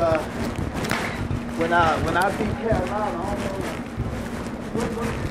uh, when I, when I beat Carolina, I don't know. What, what,